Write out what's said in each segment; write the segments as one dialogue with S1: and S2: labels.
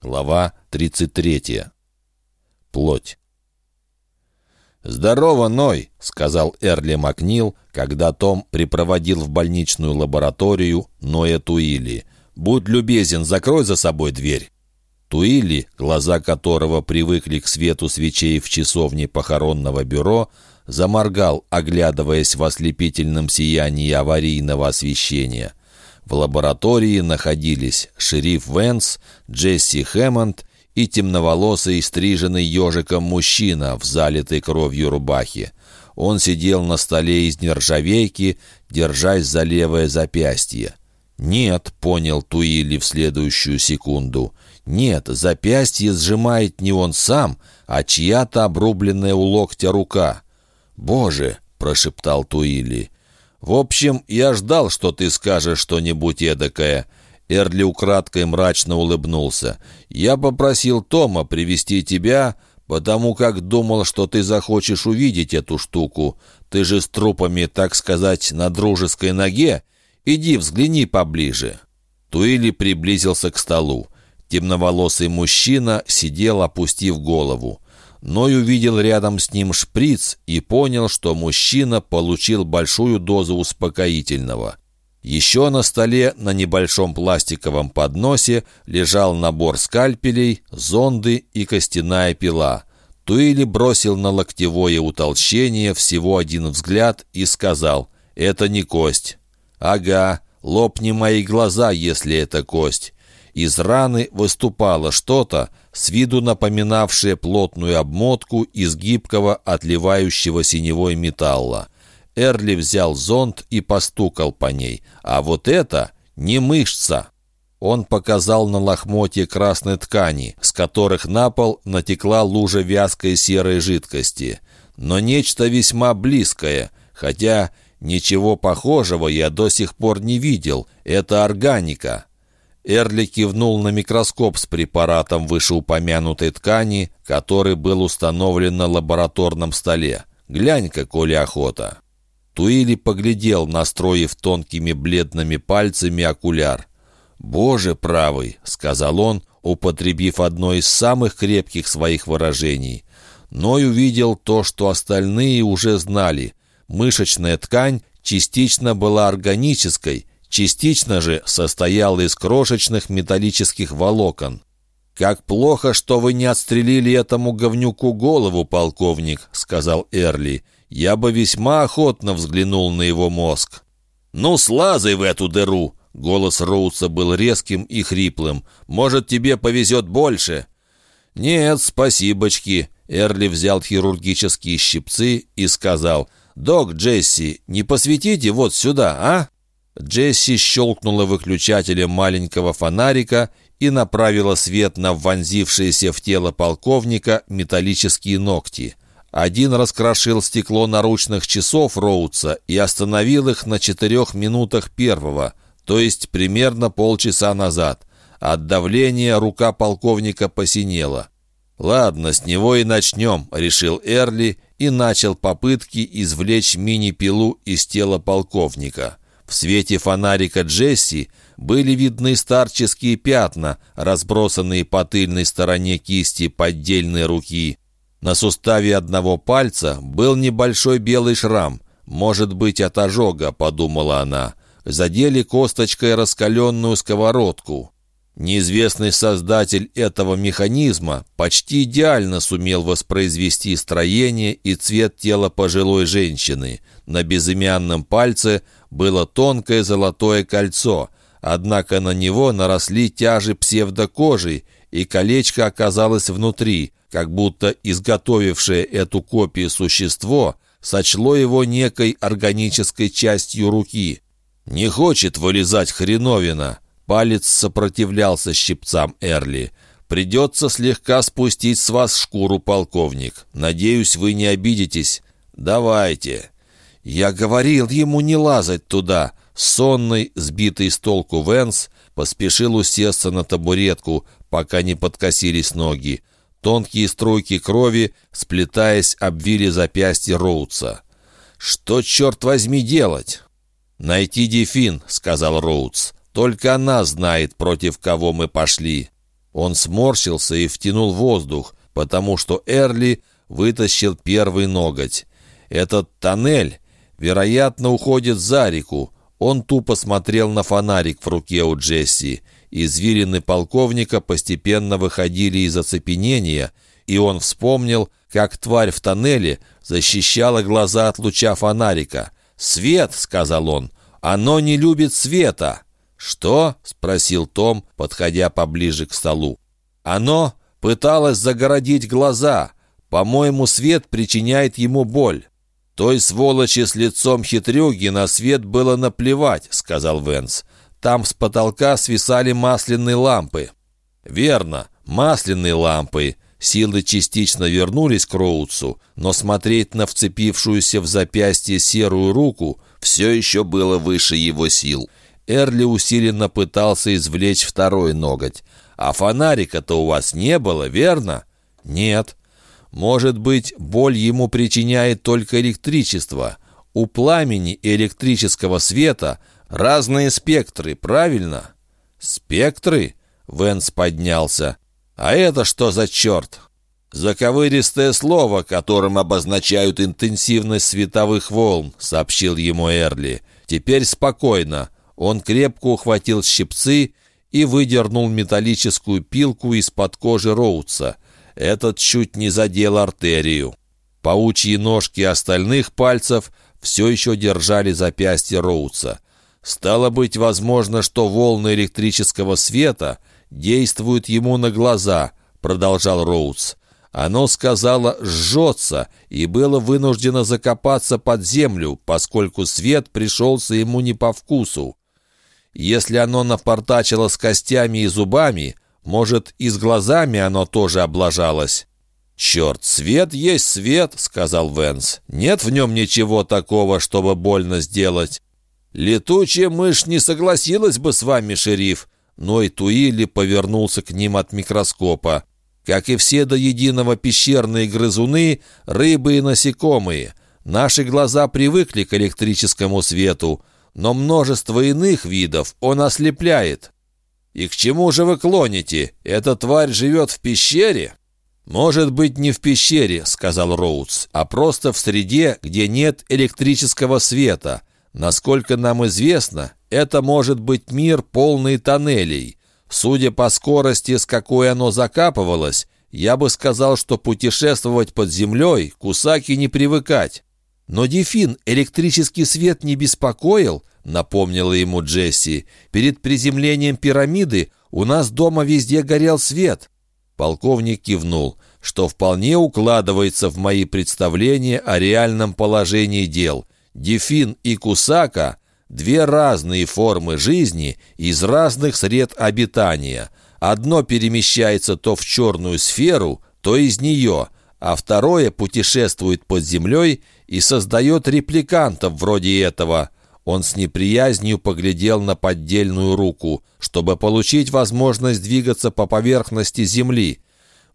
S1: Глава 33. Плоть. «Здорово, Ной!» — сказал Эрли Макнил, когда Том припроводил в больничную лабораторию Ноя Туили. «Будь любезен, закрой за собой дверь». Туили, глаза которого привыкли к свету свечей в часовне похоронного бюро, заморгал, оглядываясь в ослепительном сиянии аварийного освещения. В лаборатории находились шериф Венс, Джесси Хэммонд и темноволосый, стриженный ежиком мужчина в залитой кровью рубахе. Он сидел на столе из нержавейки, держась за левое запястье. «Нет», — понял Туили в следующую секунду, — «нет, запястье сжимает не он сам, а чья-то обрубленная у локтя рука». «Боже!» — прошептал Туили. «В общем, я ждал, что ты скажешь что-нибудь эдакое». Эрли украдкой мрачно улыбнулся. «Я попросил Тома привести тебя, потому как думал, что ты захочешь увидеть эту штуку. Ты же с трупами, так сказать, на дружеской ноге. Иди взгляни поближе». Туили приблизился к столу. Темноволосый мужчина сидел, опустив голову. Ной увидел рядом с ним шприц и понял, что мужчина получил большую дозу успокоительного. Еще на столе на небольшом пластиковом подносе лежал набор скальпелей, зонды и костяная пила. Туили бросил на локтевое утолщение всего один взгляд и сказал «Это не кость». «Ага, лопни мои глаза, если это кость». Из раны выступало что-то, с виду напоминавшее плотную обмотку из гибкого, отливающего синевой металла. Эрли взял зонт и постукал по ней. А вот это не мышца. Он показал на лохмотье красной ткани, с которых на пол натекла лужа вязкой серой жидкости. Но нечто весьма близкое, хотя ничего похожего я до сих пор не видел. Это органика. Эрли кивнул на микроскоп с препаратом вышеупомянутой ткани, который был установлен на лабораторном столе. «Глянь-ка, коли охота!» Туили поглядел, настроив тонкими бледными пальцами окуляр. «Боже правый!» — сказал он, употребив одно из самых крепких своих выражений. Ной увидел то, что остальные уже знали. Мышечная ткань частично была органической, Частично же состоял из крошечных металлических волокон. «Как плохо, что вы не отстрелили этому говнюку голову, полковник», — сказал Эрли. «Я бы весьма охотно взглянул на его мозг». «Ну, слазай в эту дыру!» Голос Роуца был резким и хриплым. «Может, тебе повезет больше?» «Нет, спасибочки». Эрли взял хирургические щипцы и сказал. «Док Джесси, не посветите вот сюда, а?» Джесси щелкнула выключателем маленького фонарика и направила свет на вонзившиеся в тело полковника металлические ногти. Один раскрошил стекло наручных часов Роудса и остановил их на четырех минутах первого, то есть примерно полчаса назад. От давления рука полковника посинела. «Ладно, с него и начнем», — решил Эрли и начал попытки извлечь мини-пилу из тела полковника. В свете фонарика Джесси были видны старческие пятна, разбросанные по тыльной стороне кисти поддельной руки. На суставе одного пальца был небольшой белый шрам. «Может быть, от ожога», — подумала она. Задели косточкой раскаленную сковородку. Неизвестный создатель этого механизма почти идеально сумел воспроизвести строение и цвет тела пожилой женщины. На безымянном пальце было тонкое золотое кольцо, однако на него наросли тяжи псевдокожи, и колечко оказалось внутри, как будто изготовившее эту копию существо сочло его некой органической частью руки. «Не хочет вылезать хреновина!» Палец сопротивлялся щипцам Эрли. «Придется слегка спустить с вас шкуру, полковник. Надеюсь, вы не обидитесь. Давайте». «Я говорил ему не лазать туда». Сонный, сбитый с толку Венс поспешил усесться на табуретку, пока не подкосились ноги. Тонкие струйки крови, сплетаясь, обвили запястье Роудса. «Что, черт возьми, делать?» «Найти Дефин», — сказал Роудс. Только она знает, против кого мы пошли». Он сморщился и втянул воздух, потому что Эрли вытащил первый ноготь. Этот тоннель, вероятно, уходит за реку. Он тупо смотрел на фонарик в руке у Джесси. Извилины полковника постепенно выходили из оцепенения, и он вспомнил, как тварь в тоннеле защищала глаза от луча фонарика. «Свет!» — сказал он. «Оно не любит света!» «Что?» — спросил Том, подходя поближе к столу. «Оно пыталось загородить глаза. По-моему, свет причиняет ему боль». «Той сволочи с лицом хитрюги на свет было наплевать», — сказал Венс. «Там с потолка свисали масляные лампы». «Верно, масляные лампы. Силы частично вернулись к Роудсу, но смотреть на вцепившуюся в запястье серую руку все еще было выше его сил. Эрли усиленно пытался извлечь второй ноготь. «А фонарика-то у вас не было, верно?» «Нет». «Может быть, боль ему причиняет только электричество. У пламени и электрического света разные спектры, правильно?» «Спектры?» — Венс поднялся. «А это что за черт?» «Заковыристое слово, которым обозначают интенсивность световых волн», — сообщил ему Эрли. «Теперь спокойно. Он крепко ухватил щипцы и выдернул металлическую пилку из-под кожи Роудса. Этот чуть не задел артерию. Паучьи ножки остальных пальцев все еще держали запястье Роудса. Стало быть, возможно, что волны электрического света действуют ему на глаза, продолжал Роудс. Оно сказала «жжется» и было вынуждено закопаться под землю, поскольку свет пришелся ему не по вкусу. Если оно напортачило с костями и зубами, может, и с глазами оно тоже облажалось. «Черт, свет есть свет», — сказал Венс. «Нет в нем ничего такого, чтобы больно сделать». «Летучая мышь не согласилась бы с вами, шериф», но и Туили повернулся к ним от микроскопа. Как и все до единого пещерные грызуны, рыбы и насекомые. Наши глаза привыкли к электрическому свету, но множество иных видов он ослепляет. И к чему же вы клоните? Эта тварь живет в пещере? «Может быть, не в пещере», — сказал Роудс, «а просто в среде, где нет электрического света. Насколько нам известно, это может быть мир полный тоннелей. Судя по скорости, с какой оно закапывалось, я бы сказал, что путешествовать под землей Кусаки не привыкать. «Но, Дефин, электрический свет не беспокоил?» — напомнила ему Джесси. «Перед приземлением пирамиды у нас дома везде горел свет». Полковник кивнул, что вполне укладывается в мои представления о реальном положении дел. Дефин и Кусака — две разные формы жизни из разных сред обитания. Одно перемещается то в черную сферу, то из нее, а второе путешествует под землей и создает репликантов вроде этого. Он с неприязнью поглядел на поддельную руку, чтобы получить возможность двигаться по поверхности Земли.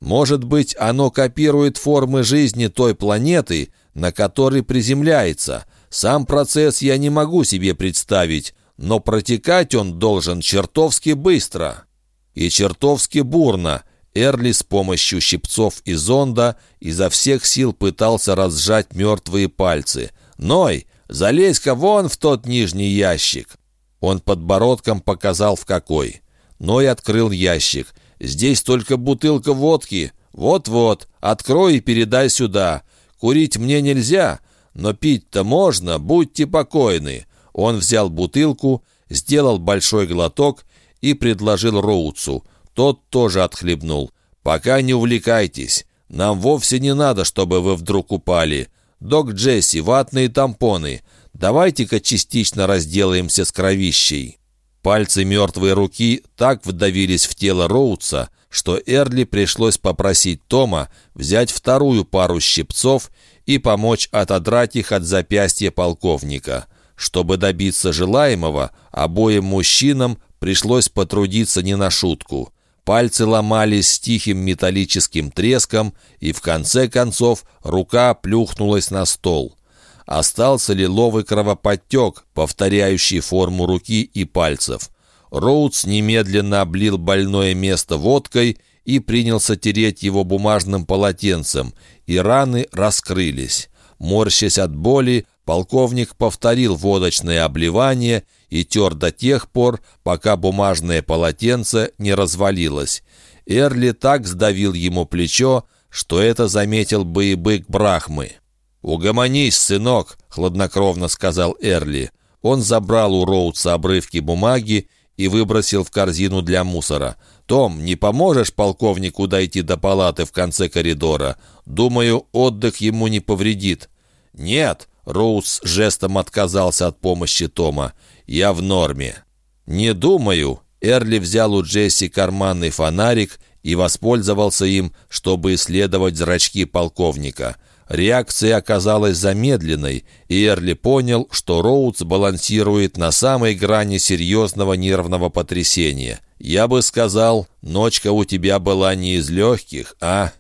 S1: Может быть, оно копирует формы жизни той планеты, на которой приземляется. Сам процесс я не могу себе представить, но протекать он должен чертовски быстро. И чертовски бурно – Эрли с помощью щипцов и зонда изо всех сил пытался разжать мертвые пальцы. «Ной, залезь-ка вон в тот нижний ящик!» Он подбородком показал в какой. Ной открыл ящик. «Здесь только бутылка водки. Вот-вот, открой и передай сюда. Курить мне нельзя, но пить-то можно, будьте покойны». Он взял бутылку, сделал большой глоток и предложил Роуцу. Тот тоже отхлебнул. «Пока не увлекайтесь. Нам вовсе не надо, чтобы вы вдруг упали. Док Джесси, ватные тампоны. Давайте-ка частично разделаемся с кровищей». Пальцы мертвой руки так вдавились в тело Роудса, что Эрли пришлось попросить Тома взять вторую пару щипцов и помочь отодрать их от запястья полковника. Чтобы добиться желаемого, обоим мужчинам пришлось потрудиться не на шутку. Пальцы ломались с тихим металлическим треском, и в конце концов рука плюхнулась на стол. Остался лиловый кровоподтек, повторяющий форму руки и пальцев. Роудс немедленно облил больное место водкой и принялся тереть его бумажным полотенцем, и раны раскрылись. Морщась от боли, полковник повторил водочное обливание и тер до тех пор, пока бумажное полотенце не развалилось. Эрли так сдавил ему плечо, что это заметил бы и бык Брахмы. «Угомонись, сынок», — хладнокровно сказал Эрли. Он забрал у Роудса обрывки бумаги и выбросил в корзину для мусора. «Том, не поможешь полковнику дойти до палаты в конце коридора? Думаю, отдых ему не повредит». «Нет», — Роуз жестом отказался от помощи Тома. «Я в норме». «Не думаю». Эрли взял у Джесси карманный фонарик и воспользовался им, чтобы исследовать зрачки полковника. Реакция оказалась замедленной, и Эрли понял, что Роудс балансирует на самой грани серьезного нервного потрясения. «Я бы сказал, ночка у тебя была не из легких, а?»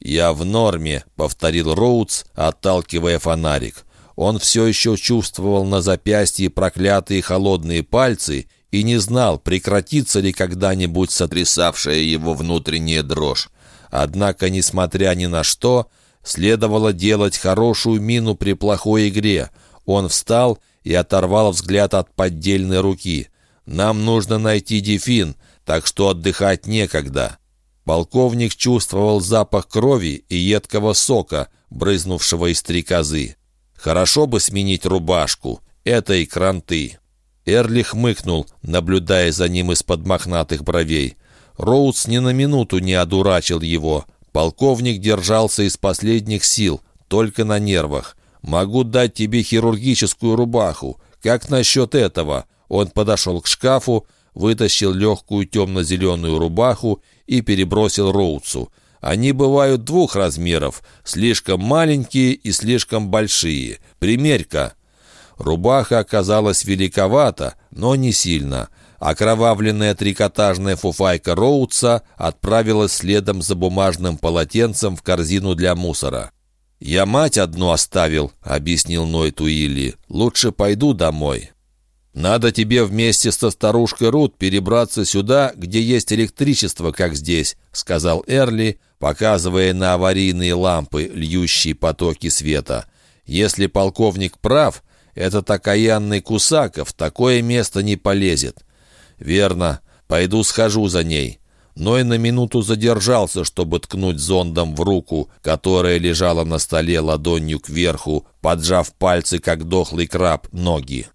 S1: «Я в норме», — повторил Роудс, отталкивая фонарик. Он все еще чувствовал на запястье проклятые холодные пальцы и не знал, прекратится ли когда-нибудь сотрясавшая его внутренняя дрожь. Однако, несмотря ни на что, следовало делать хорошую мину при плохой игре. Он встал и оторвал взгляд от поддельной руки. «Нам нужно найти Дефин, так что отдыхать некогда». Полковник чувствовал запах крови и едкого сока, брызнувшего из стрекозы. «Хорошо бы сменить рубашку. Это и кранты». Эрли хмыкнул, наблюдая за ним из-под мохнатых бровей. Роудс ни на минуту не одурачил его. Полковник держался из последних сил, только на нервах. «Могу дать тебе хирургическую рубаху. Как насчет этого?» Он подошел к шкафу, вытащил легкую темно-зеленую рубаху и перебросил Роудсу. Они бывают двух размеров, слишком маленькие и слишком большие. Примерь-ка. Рубаха оказалась великовата, но не сильно. Окровавленная трикотажная фуфайка Роудса отправилась следом за бумажным полотенцем в корзину для мусора. «Я мать одну оставил», — объяснил Ной Туилли. «Лучше пойду домой». «Надо тебе вместе со старушкой Рут перебраться сюда, где есть электричество, как здесь», — сказал Эрли, показывая на аварийные лампы, льющие потоки света. «Если полковник прав, этот окаянный Кусаков такое место не полезет». «Верно. Пойду схожу за ней». Но и на минуту задержался, чтобы ткнуть зондом в руку, которая лежала на столе ладонью кверху, поджав пальцы, как дохлый краб, ноги.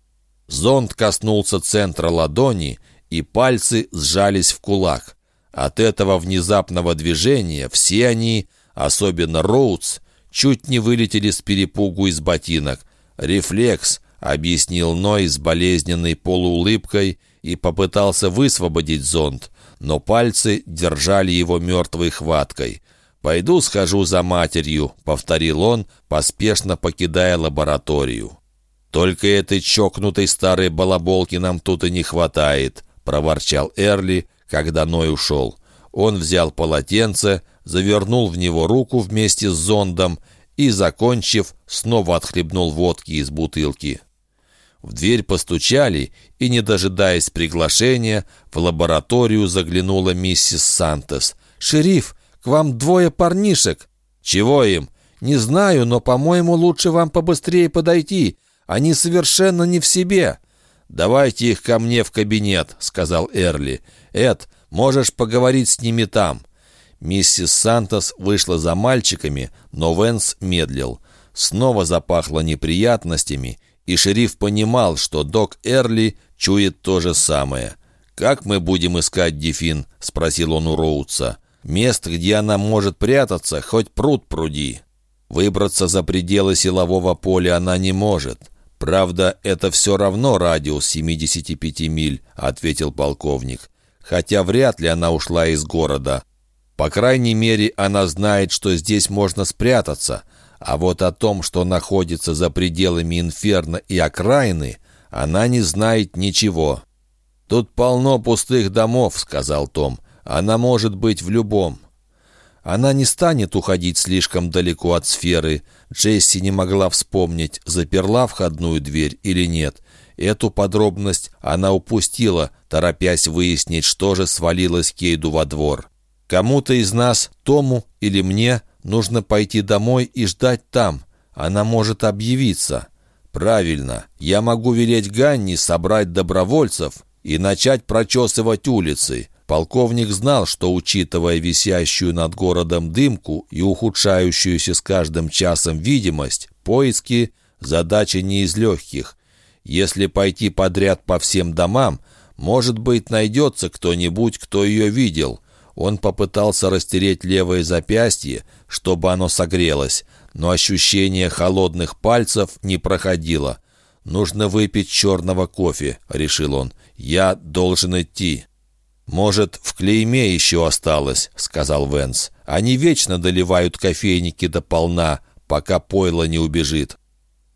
S1: Зонд коснулся центра ладони, и пальцы сжались в кулак. От этого внезапного движения все они, особенно Роудс, чуть не вылетели с перепугу из ботинок. «Рефлекс», — объяснил Ной с болезненной полуулыбкой и попытался высвободить зонт, но пальцы держали его мертвой хваткой. «Пойду схожу за матерью», — повторил он, поспешно покидая лабораторию. «Только этой чокнутой старой балаболки нам тут и не хватает», — проворчал Эрли, когда Ной ушел. Он взял полотенце, завернул в него руку вместе с зондом и, закончив, снова отхлебнул водки из бутылки. В дверь постучали, и, не дожидаясь приглашения, в лабораторию заглянула миссис Сантос. «Шериф, к вам двое парнишек». «Чего им?» «Не знаю, но, по-моему, лучше вам побыстрее подойти. Они совершенно не в себе». «Давайте их ко мне в кабинет», — сказал Эрли. «Эд, можешь поговорить с ними там». Миссис Сантос вышла за мальчиками, но Венс медлил. Снова запахло неприятностями, и шериф понимал, что док Эрли чует то же самое. «Как мы будем искать Дефин?» — спросил он у Роудса. «Мест, где она может прятаться, хоть пруд пруди». Выбраться за пределы силового поля она не может. «Правда, это все равно радиус 75 миль», — ответил полковник. «Хотя вряд ли она ушла из города. По крайней мере, она знает, что здесь можно спрятаться. А вот о том, что находится за пределами инферно и окраины, она не знает ничего». «Тут полно пустых домов», — сказал Том. «Она может быть в любом». Она не станет уходить слишком далеко от сферы. Джесси не могла вспомнить, заперла входную дверь или нет. Эту подробность она упустила, торопясь выяснить, что же свалилось Кейду во двор. Кому-то из нас, Тому или мне, нужно пойти домой и ждать там. Она может объявиться. Правильно, я могу велеть Ганни собрать добровольцев и начать прочесывать улицы. Полковник знал, что, учитывая висящую над городом дымку и ухудшающуюся с каждым часом видимость, поиски – задача не из легких. Если пойти подряд по всем домам, может быть, найдется кто-нибудь, кто ее видел. Он попытался растереть левое запястье, чтобы оно согрелось, но ощущение холодных пальцев не проходило. «Нужно выпить черного кофе», — решил он. «Я должен идти». «Может, в клейме еще осталось», — сказал Венс. «Они вечно доливают кофейники до полна, пока пойло не убежит».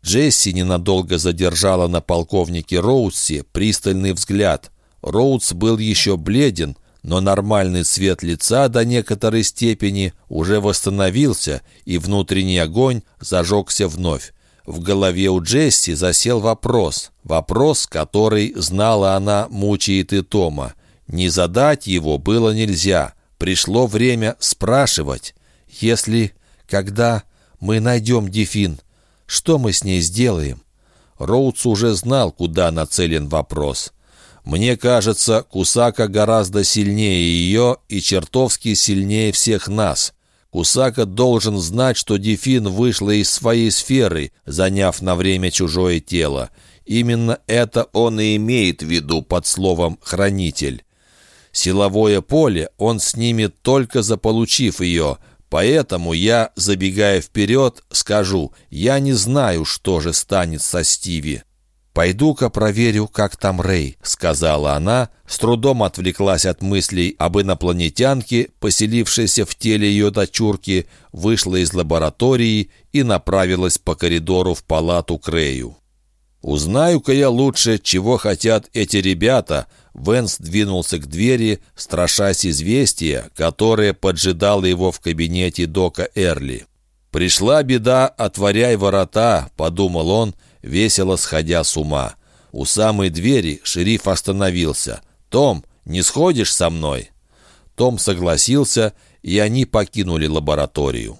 S1: Джесси ненадолго задержала на полковнике Роудсе пристальный взгляд. Роудс был еще бледен, но нормальный цвет лица до некоторой степени уже восстановился, и внутренний огонь зажегся вновь. В голове у Джесси засел вопрос. Вопрос, который, знала она, мучает и Тома. Не задать его было нельзя. Пришло время спрашивать. «Если, когда мы найдем Дефин, что мы с ней сделаем?» Роудс уже знал, куда нацелен вопрос. «Мне кажется, Кусака гораздо сильнее ее и чертовски сильнее всех нас. Кусака должен знать, что Дефин вышла из своей сферы, заняв на время чужое тело. Именно это он и имеет в виду под словом «хранитель». Силовое поле он снимет только заполучив ее, поэтому я, забегая вперед, скажу, я не знаю, что же станет со Стиви. «Пойду-ка проверю, как там Рэй», — сказала она, с трудом отвлеклась от мыслей об инопланетянке, поселившейся в теле ее дочурки, вышла из лаборатории и направилась по коридору в палату к Рэю. «Узнаю-ка я лучше, чего хотят эти ребята», Венс двинулся к двери, страшась известия, которое поджидало его в кабинете Дока Эрли. «Пришла беда, отворяй ворота», — подумал он, весело сходя с ума. У самой двери шериф остановился. «Том, не сходишь со мной?» Том согласился, и они покинули лабораторию.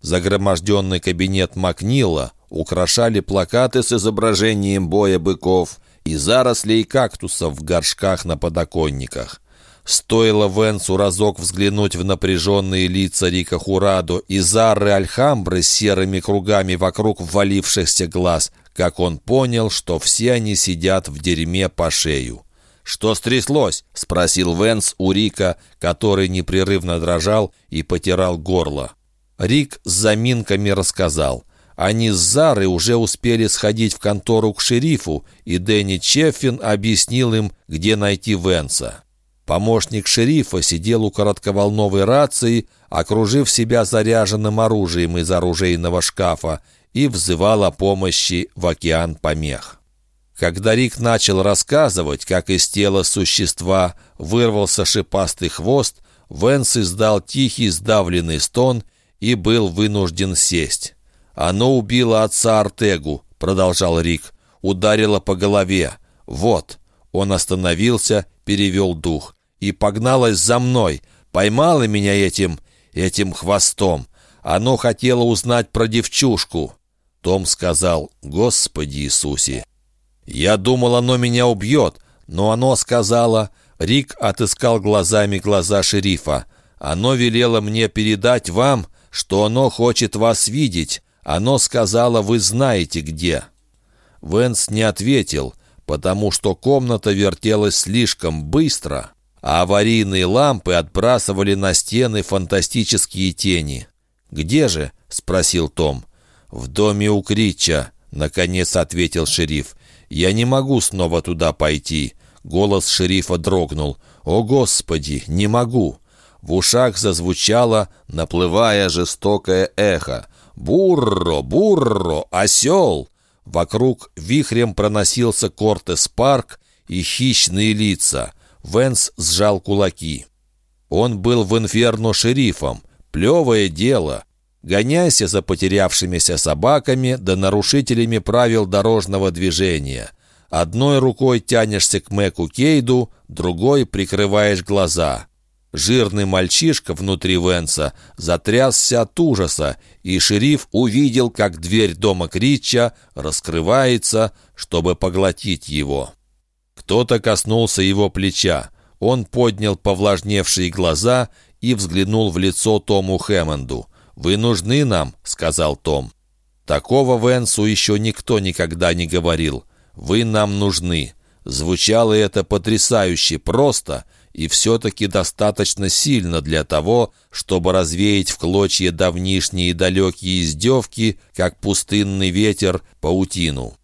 S1: Загроможденный кабинет Макнила украшали плакаты с изображением боя быков и зарослей кактусов в горшках на подоконниках. Стоило Венсу разок взглянуть в напряженные лица Рика Хурадо и Зары Альхамбры с серыми кругами вокруг ввалившихся глаз, как он понял, что все они сидят в дерьме по шею. «Что стряслось?» — спросил Венс у Рика, который непрерывно дрожал и потирал горло. Рик с заминками рассказал. Они с Зарой уже успели сходить в контору к шерифу, и Дэнни Чеффин объяснил им, где найти Венса. Помощник шерифа сидел у коротковолновой рации, окружив себя заряженным оружием из оружейного шкафа, и взывал о помощи в океан помех. Когда Рик начал рассказывать, как из тела существа вырвался шипастый хвост, Венс издал тихий сдавленный стон и был вынужден сесть. «Оно убило отца Артегу», — продолжал Рик. «Ударило по голове. Вот». Он остановился, перевел дух. «И погналось за мной. Поймало меня этим... этим хвостом. Оно хотело узнать про девчушку». Том сказал «Господи Иисусе». «Я думал, оно меня убьет, но оно сказала...» Рик отыскал глазами глаза шерифа. «Оно велело мне передать вам, что оно хочет вас видеть, оно сказала, вы знаете где». Венс не ответил, потому что комната вертелась слишком быстро, а аварийные лампы отбрасывали на стены фантастические тени. «Где же?» — спросил Том. «В доме у Крича», — наконец ответил шериф. «Я не могу снова туда пойти». Голос шерифа дрогнул. «О, Господи, не могу!» В ушах зазвучало, наплывая жестокое эхо. «Бурро! Бурро! Осел!» Вокруг вихрем проносился Кортес Парк и хищные лица. Венс сжал кулаки. Он был в инферно шерифом. Плевое дело. Гоняйся за потерявшимися собаками да нарушителями правил дорожного движения. Одной рукой тянешься к Мэку Кейду, другой прикрываешь глаза. Жирный мальчишка внутри Венса затрясся от ужаса, и шериф увидел, как дверь дома Критча раскрывается, чтобы поглотить его. Кто-то коснулся его плеча. Он поднял повлажневшие глаза и взглянул в лицо Тому Хэммонду. «Вы нужны нам», — сказал Том. Такого Венсу еще никто никогда не говорил. «Вы нам нужны». Звучало это потрясающе просто и все-таки достаточно сильно для того, чтобы развеять в клочья давнишние далекие издевки, как пустынный ветер, паутину.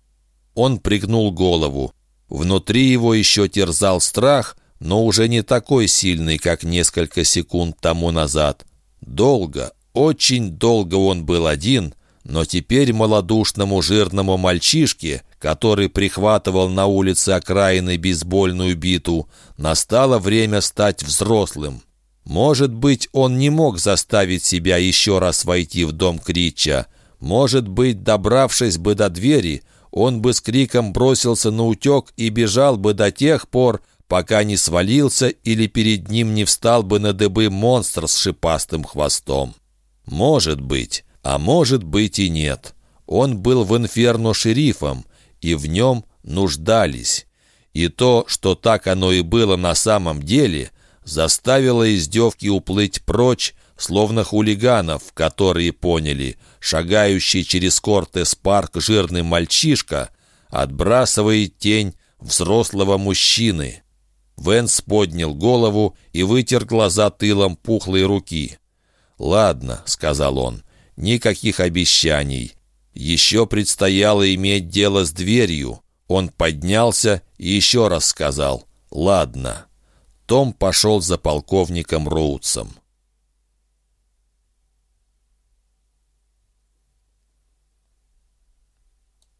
S1: Он пригнул голову. Внутри его еще терзал страх, но уже не такой сильный, как несколько секунд тому назад. Долго, очень долго он был один, но теперь малодушному жирному мальчишке, который прихватывал на улице окраины бейсбольную биту, настало время стать взрослым. Может быть, он не мог заставить себя еще раз войти в дом Крича. Может быть, добравшись бы до двери, он бы с криком бросился на утек и бежал бы до тех пор, пока не свалился или перед ним не встал бы на дыбы монстр с шипастым хвостом. Может быть, а может быть и нет. Он был в инферно шерифом, и в нем нуждались. И то, что так оно и было на самом деле, заставило издевки уплыть прочь, словно хулиганов, которые поняли, шагающий через Кортес-парк жирный мальчишка отбрасывает тень взрослого мужчины. Венс поднял голову и вытер глаза тылом пухлой руки. «Ладно», — сказал он, — «никаких обещаний. Еще предстояло иметь дело с дверью. Он поднялся и еще раз сказал «Ладно». Том пошел за полковником Роудсом.